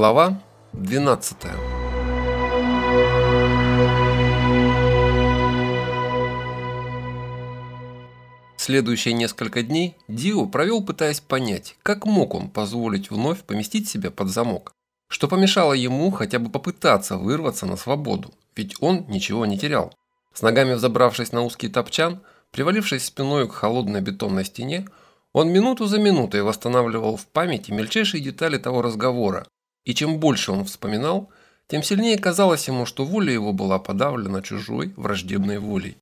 Глава 12 Следующие несколько дней Дио провел, пытаясь понять, как мог он позволить вновь поместить себя под замок, что помешало ему хотя бы попытаться вырваться на свободу, ведь он ничего не терял. С ногами взобравшись на узкий топчан, привалившись спиной к холодной бетонной стене, он минуту за минутой восстанавливал в памяти мельчайшие детали того разговора, и чем больше он вспоминал, тем сильнее казалось ему, что воля его была подавлена чужой враждебной волей.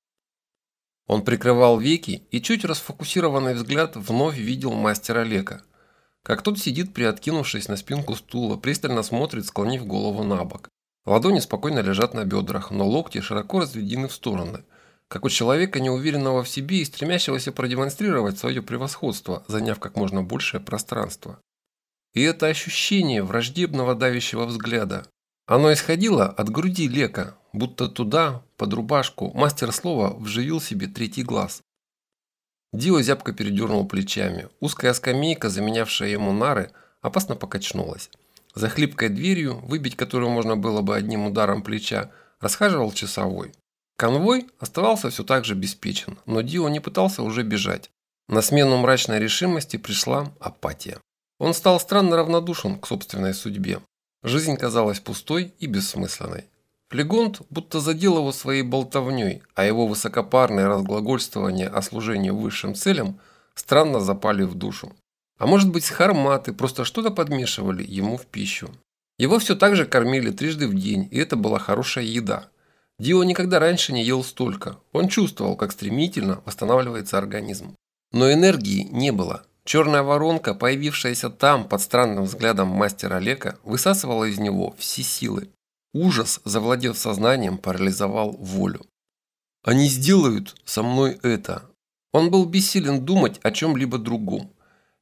Он прикрывал веки и чуть расфокусированный взгляд вновь видел мастера Лека. Как тот сидит, приоткинувшись на спинку стула, пристально смотрит, склонив голову на бок. Ладони спокойно лежат на бедрах, но локти широко разведены в стороны, как у человека, неуверенного в себе и стремящегося продемонстрировать свое превосходство, заняв как можно большее пространство. И это ощущение враждебного давящего взгляда. Оно исходило от груди Лека, будто туда, под рубашку, мастер слова вживил себе третий глаз. Дио зябко передернул плечами. Узкая скамейка, заменявшая ему нары, опасно покачнулась. За хлипкой дверью, выбить которую можно было бы одним ударом плеча, расхаживал часовой. Конвой оставался все так же беспечен, но Дио не пытался уже бежать. На смену мрачной решимости пришла апатия. Он стал странно равнодушен к собственной судьбе. Жизнь казалась пустой и бессмысленной. Флегонт будто задел его своей болтовней, а его высокопарное разглагольствование о служении высшим целям странно запали в душу. А может быть, харматы просто что-то подмешивали ему в пищу. Его все так же кормили трижды в день, и это была хорошая еда. Дио никогда раньше не ел столько. Он чувствовал, как стремительно восстанавливается организм. Но энергии не было. Черная воронка, появившаяся там под странным взглядом мастера Олега, высасывала из него все силы. Ужас, завладев сознанием, парализовал волю. «Они сделают со мной это». Он был бессилен думать о чем-либо другом.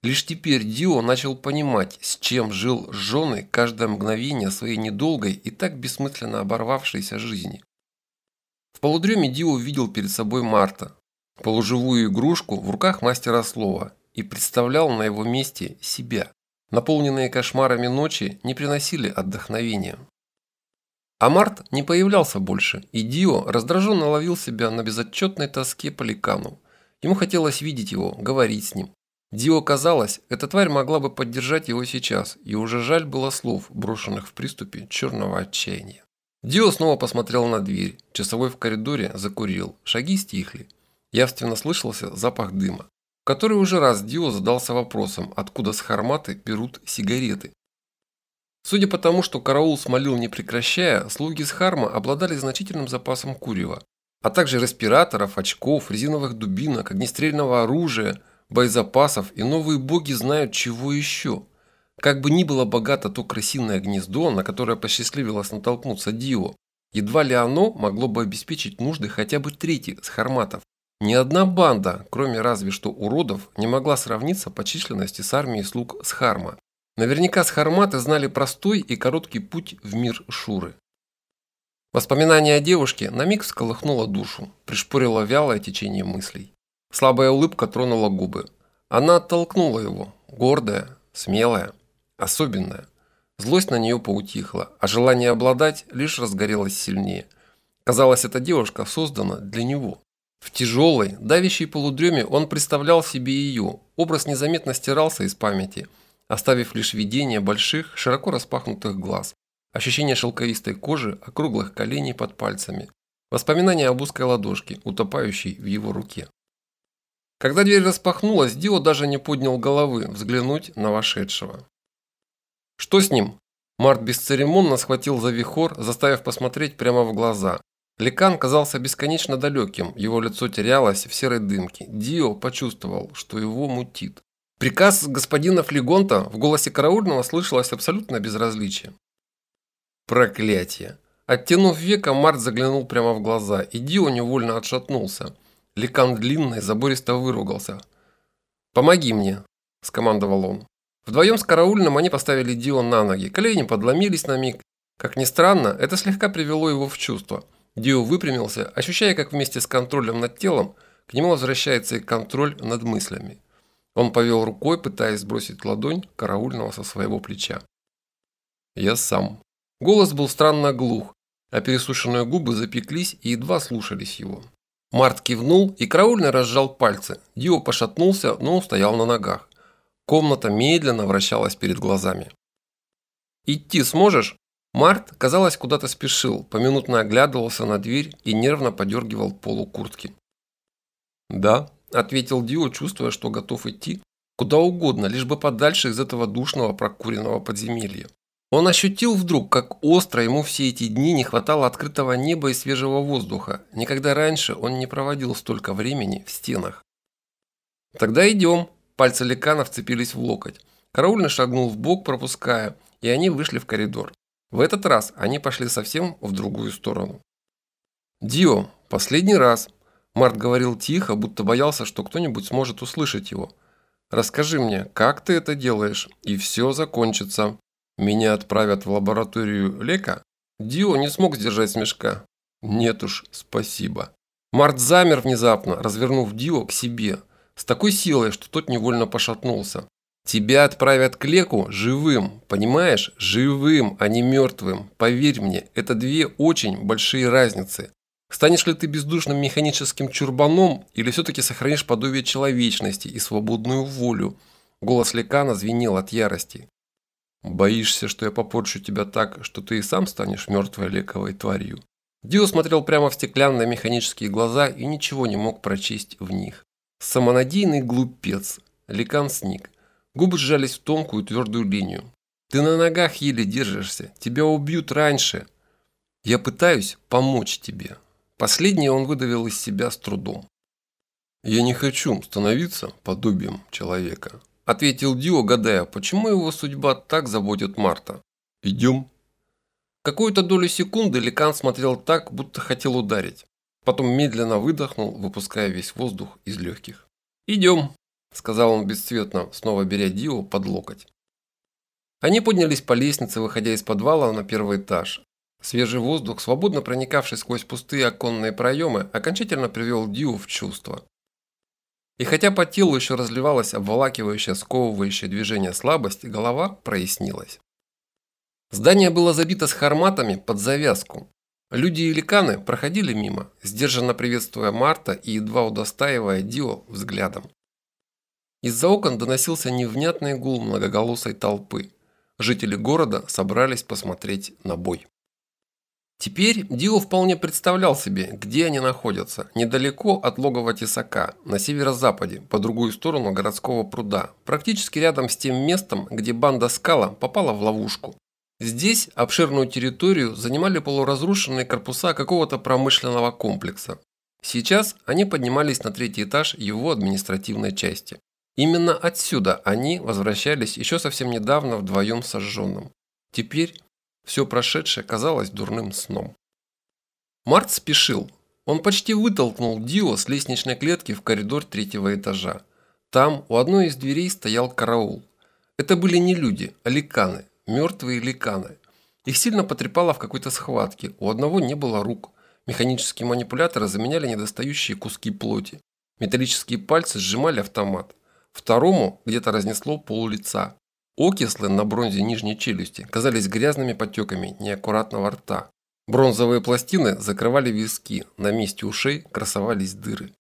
Лишь теперь Дио начал понимать, с чем жил с женой каждое мгновение своей недолгой и так бессмысленно оборвавшейся жизни. В полудреме Дио увидел перед собой Марта, полуживую игрушку в руках мастера слова, и представлял на его месте себя. Наполненные кошмарами ночи не приносили отдохновения. А Март не появлялся больше, и Дио раздраженно ловил себя на безотчетной тоске по ликану. Ему хотелось видеть его, говорить с ним. Дио казалось, эта тварь могла бы поддержать его сейчас, и уже жаль было слов, брошенных в приступе черного отчаяния. Дио снова посмотрел на дверь. Часовой в коридоре закурил. Шаги стихли. Явственно слышался запах дыма который уже раз Дио задался вопросом, откуда с Харматы берут сигареты. Судя по тому, что караул смолил не прекращая, слуги с Харма обладали значительным запасом курева, а также респираторов, очков, резиновых дубинок, огнестрельного оружия, боезапасов и новые боги знают чего еще. Как бы ни было богато то крысиное гнездо, на которое посчастливилось натолкнуться Дио, едва ли оно могло бы обеспечить нужды хотя бы трети с харматов. Ни одна банда, кроме разве что уродов, не могла сравниться по численности с армией слуг Схарма. Наверняка Схарматы знали простой и короткий путь в мир Шуры. Воспоминание о девушке на миг всколыхнуло душу, пришпорило вялое течение мыслей. Слабая улыбка тронула губы. Она оттолкнула его, гордая, смелая, особенная. Злость на нее поутихла, а желание обладать лишь разгорелось сильнее. Казалось, эта девушка создана для него. В тяжелой, давящей полудреме он представлял себе ее. Образ незаметно стирался из памяти, оставив лишь видение больших, широко распахнутых глаз, ощущение шелковистой кожи, округлых коленей под пальцами, воспоминания об узкой ладошке, утопающей в его руке. Когда дверь распахнулась, Дио даже не поднял головы взглянуть на вошедшего. «Что с ним?» Март бесцеремонно схватил за вихор, заставив посмотреть прямо в глаза, Ликан казался бесконечно далеким, его лицо терялось в серой дымке. Дио почувствовал, что его мутит. Приказ господина Флегонта в голосе караульного слышалось абсолютно безразличие. Проклятие. Оттянув века, Март заглянул прямо в глаза, и Дио невольно отшатнулся. Ликан длинный, забористо выругался. «Помоги мне», – скомандовал он. Вдвоем с караульным они поставили Дио на ноги, колени подломились на миг. Как ни странно, это слегка привело его в чувство – Дио выпрямился, ощущая, как вместе с контролем над телом к нему возвращается и контроль над мыслями. Он повел рукой, пытаясь сбросить ладонь караульного со своего плеча. Я сам. Голос был странно глух, а пересушенные губы запеклись и едва слушались его. Март кивнул и караульно разжал пальцы. Дио пошатнулся, но устоял на ногах. Комната медленно вращалась перед глазами. «Идти сможешь?» Март, казалось, куда-то спешил, поминутно оглядывался на дверь и нервно подергивал полу куртки. «Да», – ответил Дио, чувствуя, что готов идти куда угодно, лишь бы подальше из этого душного прокуренного подземелья. Он ощутил вдруг, как остро ему все эти дни не хватало открытого неба и свежего воздуха. Никогда раньше он не проводил столько времени в стенах. «Тогда идем», – пальцы Лекана вцепились в локоть. Караульный шагнул в бок, пропуская, и они вышли в коридор. В этот раз они пошли совсем в другую сторону. «Дио, последний раз!» Март говорил тихо, будто боялся, что кто-нибудь сможет услышать его. «Расскажи мне, как ты это делаешь, и все закончится. Меня отправят в лабораторию Лека?» Дио не смог сдержать смешка. «Нет уж, спасибо». Март замер внезапно, развернув Дио к себе, с такой силой, что тот невольно пошатнулся. Тебя отправят к леку живым, понимаешь? Живым, а не мертвым. Поверь мне, это две очень большие разницы. Станешь ли ты бездушным механическим чурбаном или все-таки сохранишь подобие человечности и свободную волю? Голос Лекана звенел от ярости. Боишься, что я попорчу тебя так, что ты и сам станешь мертвой лековой тварью? Дио смотрел прямо в стеклянные механические глаза и ничего не мог прочесть в них. Самонадеянный глупец. Лекан сник. Губы сжались в тонкую твердую линию. «Ты на ногах еле держишься. Тебя убьют раньше. Я пытаюсь помочь тебе». Последнее он выдавил из себя с трудом. «Я не хочу становиться подобием человека», – ответил Дио, гадая, почему его судьба так заботит Марта. «Идем». Какую-то долю секунды Ликан смотрел так, будто хотел ударить. Потом медленно выдохнул, выпуская весь воздух из легких. «Идем», сказал он бесцветно, снова беря Дио под локоть. Они поднялись по лестнице, выходя из подвала на первый этаж. Свежий воздух, свободно проникавший сквозь пустые оконные проемы, окончательно привел Дио в чувство. И хотя по телу еще разливалась обволакивающая, сковывающая движение слабость, голова прояснилась. Здание было забито с харматами под завязку. Люди и ликаны проходили мимо, сдержанно приветствуя Марта и едва удостаивая Дио взглядом. Из-за окон доносился невнятный гул многоголосой толпы. Жители города собрались посмотреть на бой. Теперь Дио вполне представлял себе, где они находятся, недалеко от логова Тесака, на северо-западе, по другую сторону городского пруда, практически рядом с тем местом, где банда Скала попала в ловушку. Здесь обширную территорию занимали полуразрушенные корпуса какого-то промышленного комплекса. Сейчас они поднимались на третий этаж его административной части. Именно отсюда они возвращались еще совсем недавно вдвоем сожженным. Теперь все прошедшее казалось дурным сном. Март спешил. Он почти вытолкнул Дио с лестничной клетки в коридор третьего этажа. Там у одной из дверей стоял караул. Это были не люди, а ликаны, мертвые ликаны. Их сильно потрепало в какой-то схватке. У одного не было рук. Механические манипуляторы заменяли недостающие куски плоти. Металлические пальцы сжимали автомат. Второму где-то разнесло пол лица. Окислы на бронзе нижней челюсти казались грязными потеками неаккуратного рта. Бронзовые пластины закрывали виски, на месте ушей красовались дыры.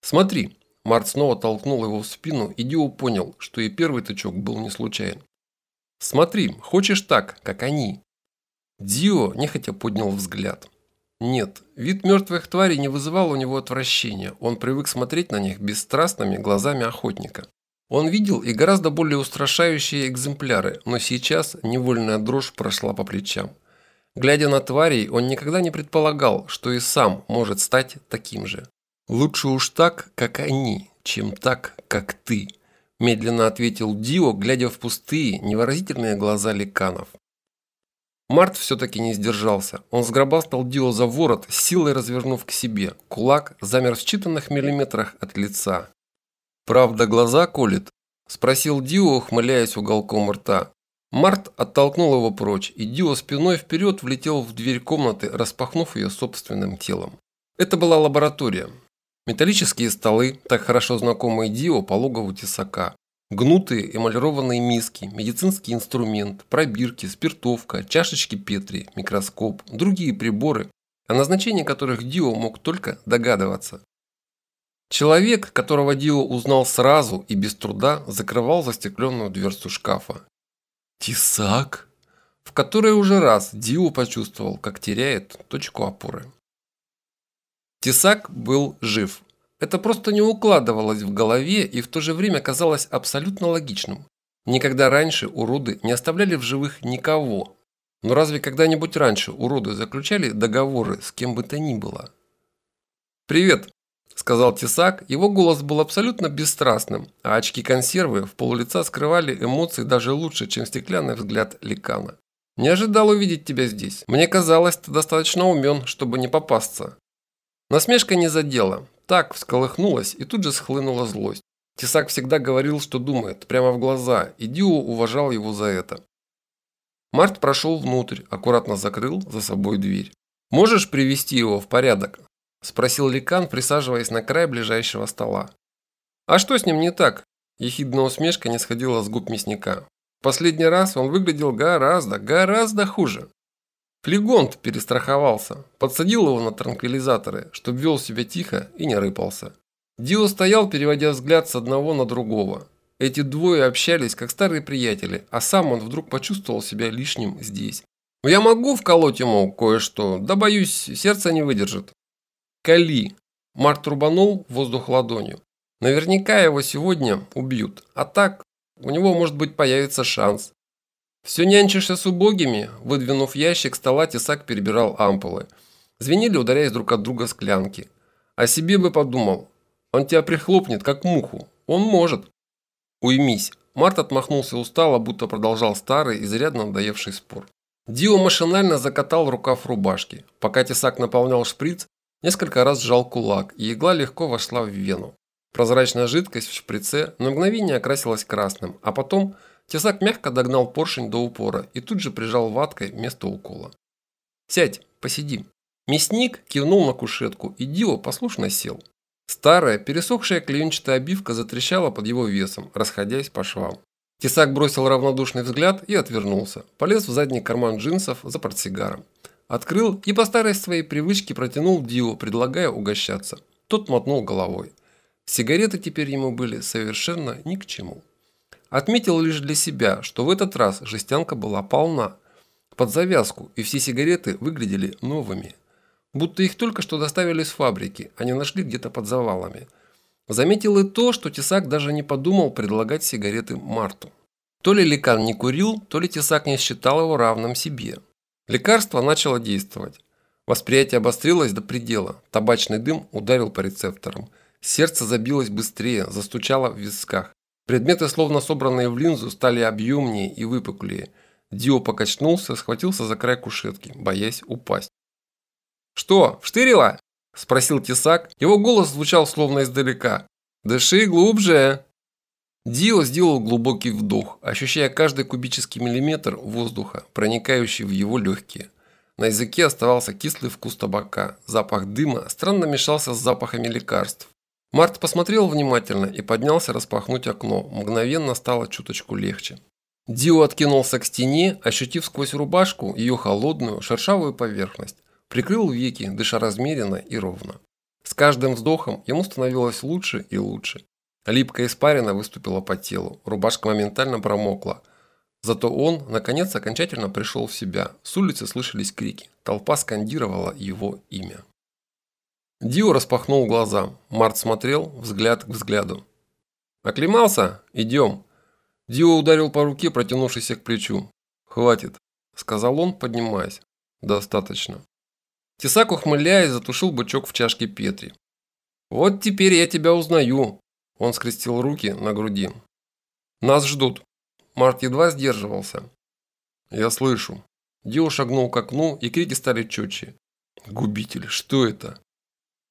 «Смотри!» Март снова толкнул его в спину, и Дио понял, что и первый тычок был не случайен. «Смотри, хочешь так, как они?» Дио нехотя поднял взгляд. Нет, вид мертвых тварей не вызывал у него отвращения, он привык смотреть на них бесстрастными глазами охотника. Он видел и гораздо более устрашающие экземпляры, но сейчас невольная дрожь прошла по плечам. Глядя на тварей, он никогда не предполагал, что и сам может стать таким же. «Лучше уж так, как они, чем так, как ты», медленно ответил Дио, глядя в пустые, невыразительные глаза ликанов. Март все-таки не сдержался. Он сгробастал Дио за ворот, силой развернув к себе. Кулак замер в считанных миллиметрах от лица. «Правда глаза колет?» – спросил Дио, ухмыляясь уголком рта. Март оттолкнул его прочь, и Дио спиной вперед влетел в дверь комнаты, распахнув ее собственным телом. Это была лаборатория. Металлические столы, так хорошо знакомые Дио по логову тесака. Гнутые эмалированные миски, медицинский инструмент, пробирки, спиртовка, чашечки Петри, микроскоп, другие приборы, о назначении которых Дио мог только догадываться. Человек, которого Дио узнал сразу и без труда, закрывал застекленную дверцу шкафа. Тисак, в который уже раз Дио почувствовал, как теряет точку опоры. Тесак был жив. Это просто не укладывалось в голове и в то же время казалось абсолютно логичным. Никогда раньше уроды не оставляли в живых никого. Но разве когда-нибудь раньше уроды заключали договоры с кем бы то ни было? «Привет», – сказал Тесак. Его голос был абсолютно бесстрастным, а очки консервы в полулица скрывали эмоции даже лучше, чем стеклянный взгляд ликана. «Не ожидал увидеть тебя здесь. Мне казалось, ты достаточно умен, чтобы не попасться». Насмешка не задела. Так всколыхнулась и тут же схлынула злость. Тесак всегда говорил, что думает, прямо в глаза, и Дио уважал его за это. Март прошел внутрь, аккуратно закрыл за собой дверь. «Можешь привести его в порядок?» – спросил Ликан, присаживаясь на край ближайшего стола. «А что с ним не так?» – ехидная усмешка не сходила с губ мясника. Последний раз он выглядел гораздо, гораздо хуже. Флегонт перестраховался, подсадил его на транквилизаторы, чтобы вел себя тихо и не рыпался. Дио стоял, переводя взгляд с одного на другого. Эти двое общались, как старые приятели, а сам он вдруг почувствовал себя лишним здесь. «Я могу вколоть ему кое-что, да боюсь, сердце не выдержит». «Кали!» Март рубанул воздух ладонью. «Наверняка его сегодня убьют, а так у него, может быть, появится шанс. «Все нянчишься с убогими?» Выдвинув ящик стола, тесак перебирал ампулы. Звенели, ударяясь друг от друга склянки. «О себе бы подумал. Он тебя прихлопнет, как муху. Он может». «Уймись». Март отмахнулся устало, будто продолжал старый, изрядно надоевший спор. Дио машинально закатал рукав рубашки. Пока тесак наполнял шприц, несколько раз сжал кулак, и игла легко вошла в вену. Прозрачная жидкость в шприце на мгновение окрасилась красным, а потом – Тесак мягко догнал поршень до упора и тут же прижал ваткой вместо укола. «Сядь, посидим». Мясник кивнул на кушетку, и Дио послушно сел. Старая, пересохшая клеенчатая обивка затрещала под его весом, расходясь по швам. Тесак бросил равнодушный взгляд и отвернулся. Полез в задний карман джинсов за портсигаром. Открыл и по старой своей привычке протянул Дио, предлагая угощаться. Тот мотнул головой. Сигареты теперь ему были совершенно ни к чему. Отметил лишь для себя, что в этот раз жестянка была полна, под завязку, и все сигареты выглядели новыми. Будто их только что доставили с фабрики, а не нашли где-то под завалами. Заметил и то, что Тесак даже не подумал предлагать сигареты Марту. То ли Лекан не курил, то ли Тесак не считал его равным себе. Лекарство начало действовать. Восприятие обострилось до предела. Табачный дым ударил по рецепторам. Сердце забилось быстрее, застучало в висках. Предметы, словно собранные в линзу, стали объемнее и выпуклее. Дио покачнулся, схватился за край кушетки, боясь упасть. «Что, вштырила?» – спросил Тесак. Его голос звучал словно издалека. «Дыши глубже!» Дио сделал глубокий вдох, ощущая каждый кубический миллиметр воздуха, проникающий в его легкие. На языке оставался кислый вкус табака. Запах дыма странно мешался с запахами лекарств. Март посмотрел внимательно и поднялся распахнуть окно. Мгновенно стало чуточку легче. Дио откинулся к стене, ощутив сквозь рубашку ее холодную, шершавую поверхность. Прикрыл веки, дыша размеренно и ровно. С каждым вздохом ему становилось лучше и лучше. Липкая испарина выступила по телу, рубашка моментально промокла. Зато он, наконец, окончательно пришел в себя. С улицы слышались крики. Толпа скандировала его имя. Дио распахнул глаза. Март смотрел, взгляд к взгляду. «Оклемался? Идем!» Дио ударил по руке, протянувшейся к плечу. «Хватит», – сказал он, поднимаясь. «Достаточно». Тесак, ухмыляясь, затушил бычок в чашке Петри. «Вот теперь я тебя узнаю», – он скрестил руки на груди. «Нас ждут». Март едва сдерживался. «Я слышу». Дио шагнул к окну, и крики стали четче. «Губитель, что это?»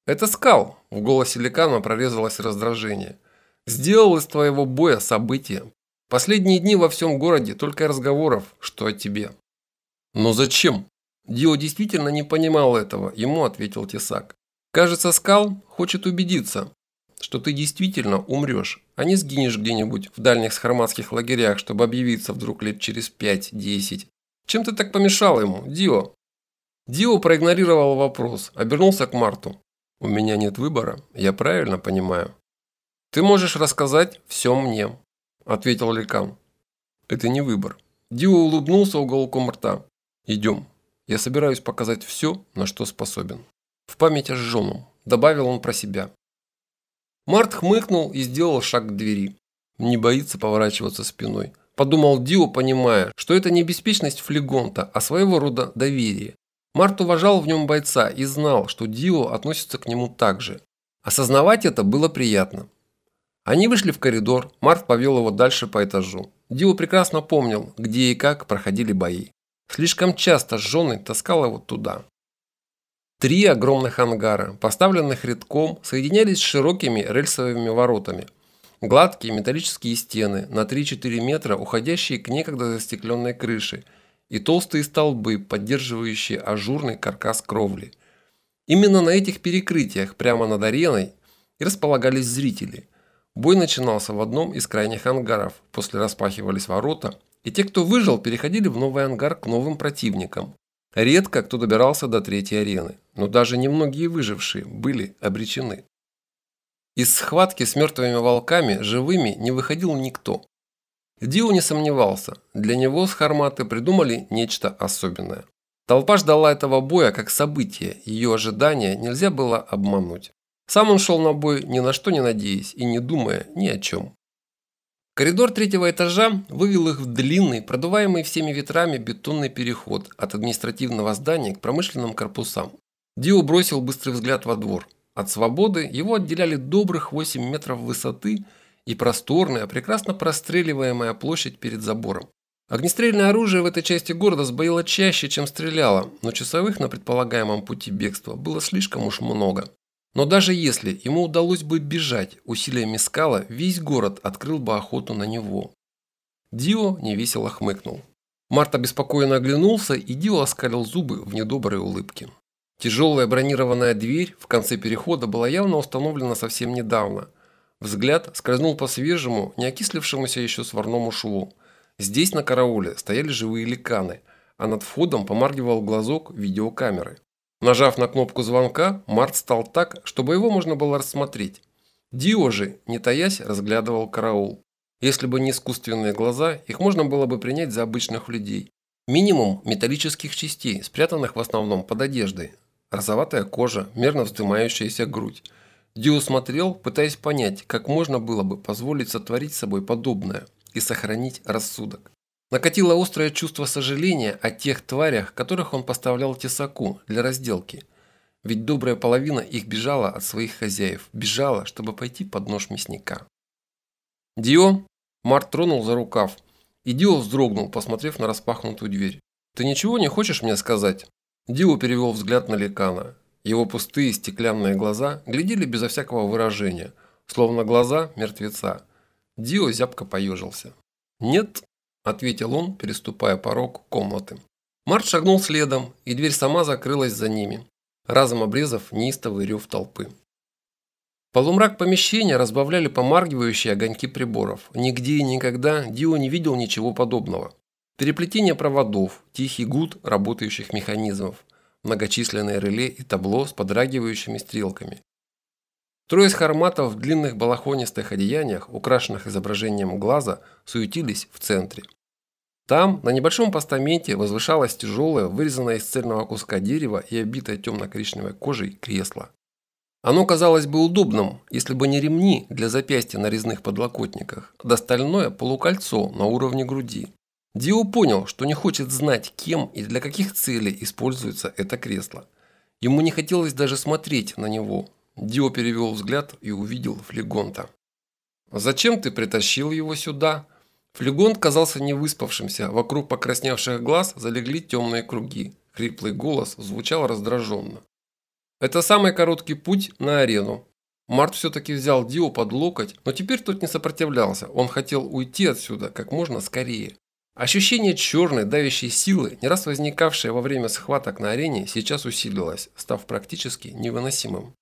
«Это скал!» – в голосе Ликана прорезалось раздражение. «Сделал из твоего боя событие. Последние дни во всем городе только разговоров, что о тебе». «Но зачем?» Дио действительно не понимал этого, ему ответил Тесак. «Кажется, скал хочет убедиться». что ты действительно умрешь, а не сгинешь где-нибудь в дальних схарматских лагерях, чтобы объявиться вдруг лет через 5-10. Чем ты так помешал ему, Дио?» Дио проигнорировал вопрос, обернулся к Марту. «У меня нет выбора, я правильно понимаю?» «Ты можешь рассказать все мне», – ответил Ликан. «Это не выбор». Дио улыбнулся уголком рта. «Идем. Я собираюсь показать все, на что способен». В память о жженом, добавил он про себя. Март хмыкнул и сделал шаг к двери. Не боится поворачиваться спиной. Подумал Дио, понимая, что это не беспечность флегонта, а своего рода доверие. Март уважал в нем бойца и знал, что Дио относится к нему так же. Осознавать это было приятно. Они вышли в коридор, Март повел его дальше по этажу. Дио прекрасно помнил, где и как проходили бои. Слишком часто Жженый таскал его туда. Три огромных ангара, поставленных редком, соединялись с широкими рельсовыми воротами. Гладкие металлические стены на 3-4 метра, уходящие к некогда застекленной крыше, и толстые столбы, поддерживающие ажурный каркас кровли. Именно на этих перекрытиях, прямо над ареной, и располагались зрители. Бой начинался в одном из крайних ангаров, после распахивались ворота, и те, кто выжил, переходили в новый ангар к новым противникам. Редко кто добирался до третьей арены, но даже немногие выжившие были обречены. Из схватки с мертвыми волками живыми не выходил никто. Дио не сомневался, для него с Харматы придумали нечто особенное. Толпа ждала этого боя как события, ее ожидания нельзя было обмануть. Сам он шел на бой ни на что не надеясь и не думая ни о чем. Коридор третьего этажа вывел их в длинный, продуваемый всеми ветрами бетонный переход от административного здания к промышленным корпусам. Дио бросил быстрый взгляд во двор. От свободы его отделяли добрых 8 метров высоты и просторная, прекрасно простреливаемая площадь перед забором. Огнестрельное оружие в этой части города сбоило чаще, чем стреляло, но часовых на предполагаемом пути бегства было слишком уж много. Но даже если ему удалось бы бежать усилиями скала, весь город открыл бы охоту на него. Дио невесело хмыкнул. Март обеспокоенно оглянулся, и Дио оскалил зубы в недоброй улыбке. Тяжелая бронированная дверь в конце перехода была явно установлена совсем недавно. Взгляд скользнул по свежему, не окислившемуся еще сварному шву. Здесь на карауле стояли живые ликаны, а над входом помаргивал глазок видеокамеры. Нажав на кнопку звонка, Март стал так, чтобы его можно было рассмотреть. Дио же, не таясь, разглядывал караул. Если бы не искусственные глаза, их можно было бы принять за обычных людей. Минимум металлических частей, спрятанных в основном под одеждой. Розоватая кожа, мерно вздымающаяся грудь. Дио смотрел, пытаясь понять, как можно было бы позволить сотворить собой подобное и сохранить рассудок. Накатило острое чувство сожаления о тех тварях, которых он поставлял тесаку для разделки. Ведь добрая половина их бежала от своих хозяев, бежала, чтобы пойти под нож мясника. «Дио?» Март тронул за рукав, и Дио вздрогнул, посмотрев на распахнутую дверь. «Ты ничего не хочешь мне сказать?» Дио перевел взгляд на Ликана. Его пустые стеклянные глаза глядели безо всякого выражения, словно глаза мертвеца. Дио зябко поежился. «Нет», – ответил он, переступая порог комнаты. Март шагнул следом, и дверь сама закрылась за ними, разом обрезав неистовый рев толпы. Полумрак помещения разбавляли помаргивающие огоньки приборов. Нигде и никогда Дио не видел ничего подобного. Переплетение проводов, тихий гуд работающих механизмов, многочисленные реле и табло с подрагивающими стрелками. Трое из харматов в длинных балахонистых одеяниях, украшенных изображением глаза, суетились в центре. Там, на небольшом постаменте, возвышалось тяжелое, вырезанное из цельного куска дерева и обитое темно-коричневой кожей кресло. Оно казалось бы удобным, если бы не ремни для запястья на резных подлокотниках, да стальное полукольцо на уровне груди. Дио понял, что не хочет знать, кем и для каких целей используется это кресло. Ему не хотелось даже смотреть на него, Дио перевел взгляд и увидел Флегонта. «Зачем ты притащил его сюда?» Флегонт казался невыспавшимся, вокруг покрасневших глаз залегли темные круги. Хриплый голос звучал раздраженно. «Это самый короткий путь на арену». Март все-таки взял Дио под локоть, но теперь тот не сопротивлялся, он хотел уйти отсюда как можно скорее. Ощущение черной, давящей силы, не раз возникавшее во время схваток на арене, сейчас усилилось, став практически невыносимым.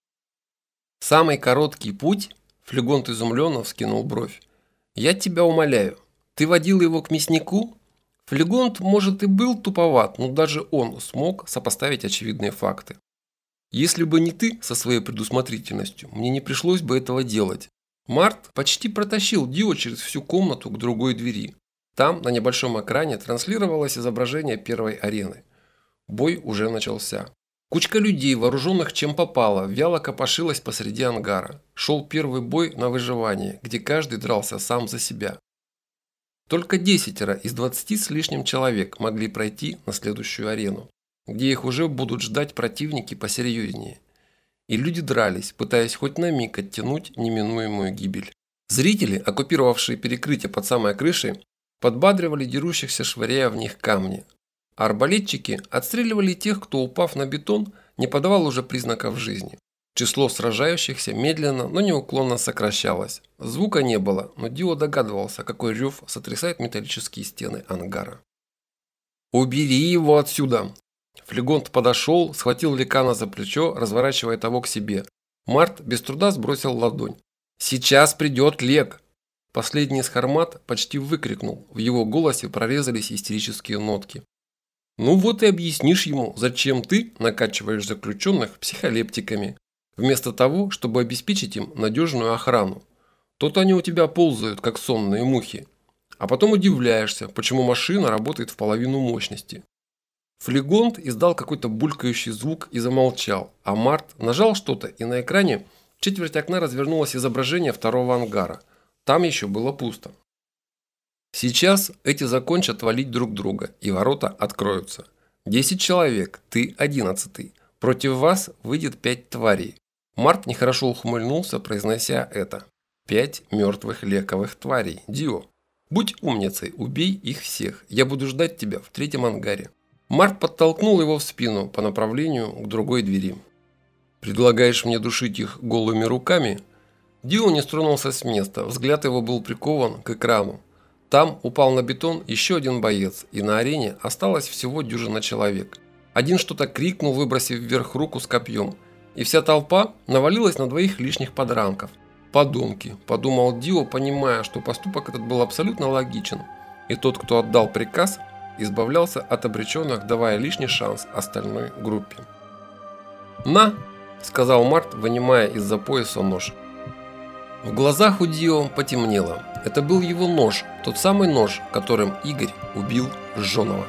Самый короткий путь? Флегонт изумленно вскинул бровь. «Я тебя умоляю, ты водил его к мяснику?» Флегонт, может, и был туповат, но даже он смог сопоставить очевидные факты. Если бы не ты со своей предусмотрительностью, мне не пришлось бы этого делать. Март почти протащил Дио через всю комнату к другой двери. Там на небольшом экране транслировалось изображение первой арены. Бой уже начался. Кучка людей, вооруженных чем попало, вяло копошилась посреди ангара. Шел первый бой на выживание, где каждый дрался сам за себя. Только десятеро из двадцати с лишним человек могли пройти на следующую арену, где их уже будут ждать противники посерьезнее. И люди дрались, пытаясь хоть на миг оттянуть неминуемую гибель. Зрители, оккупировавшие перекрытие под самой крышей, подбадривали дерущихся, швыряя в них камни. А арбалетчики отстреливали тех, кто, упав на бетон, не подавал уже признаков жизни. Число сражающихся медленно, но неуклонно сокращалось. Звука не было, но Дио догадывался, какой рев сотрясает металлические стены ангара. «Убери его отсюда!» Флегонт подошел, схватил Ликана за плечо, разворачивая того к себе. Март без труда сбросил ладонь. «Сейчас придет Лек!» Последний из Хармат почти выкрикнул. В его голосе прорезались истерические нотки. «Ну вот и объяснишь ему, зачем ты накачиваешь заключенных психолептиками вместо того, чтобы обеспечить им надежную охрану. Тут они у тебя ползают, как сонные мухи. А потом удивляешься, почему машина работает в половину мощности. Флегонт издал какой-то булькающий звук и замолчал, а Март нажал что-то, и на экране в четверть окна развернулось изображение второго ангара. Там еще было пусто. Сейчас эти закончат валить друг друга, и ворота откроются. Десять человек, ты одиннадцатый. Против вас выйдет пять тварей. Март нехорошо ухмыльнулся, произнося это. «Пять мертвых лековых тварей, Дио. Будь умницей, убей их всех. Я буду ждать тебя в третьем ангаре». Март подтолкнул его в спину по направлению к другой двери. «Предлагаешь мне душить их голыми руками?» Дио не стронулся с места, взгляд его был прикован к экрану. Там упал на бетон еще один боец, и на арене осталось всего дюжина человек. Один что-то крикнул, выбросив вверх руку с копьем – и вся толпа навалилась на двоих лишних подранков. «Подонки», – подумал Дио, понимая, что поступок этот был абсолютно логичен, и тот, кто отдал приказ, избавлялся от обреченных, давая лишний шанс остальной группе. «На!» – сказал Март, вынимая из-за пояса нож. В глазах у Дио потемнело. Это был его нож, тот самый нож, которым Игорь убил Жонова.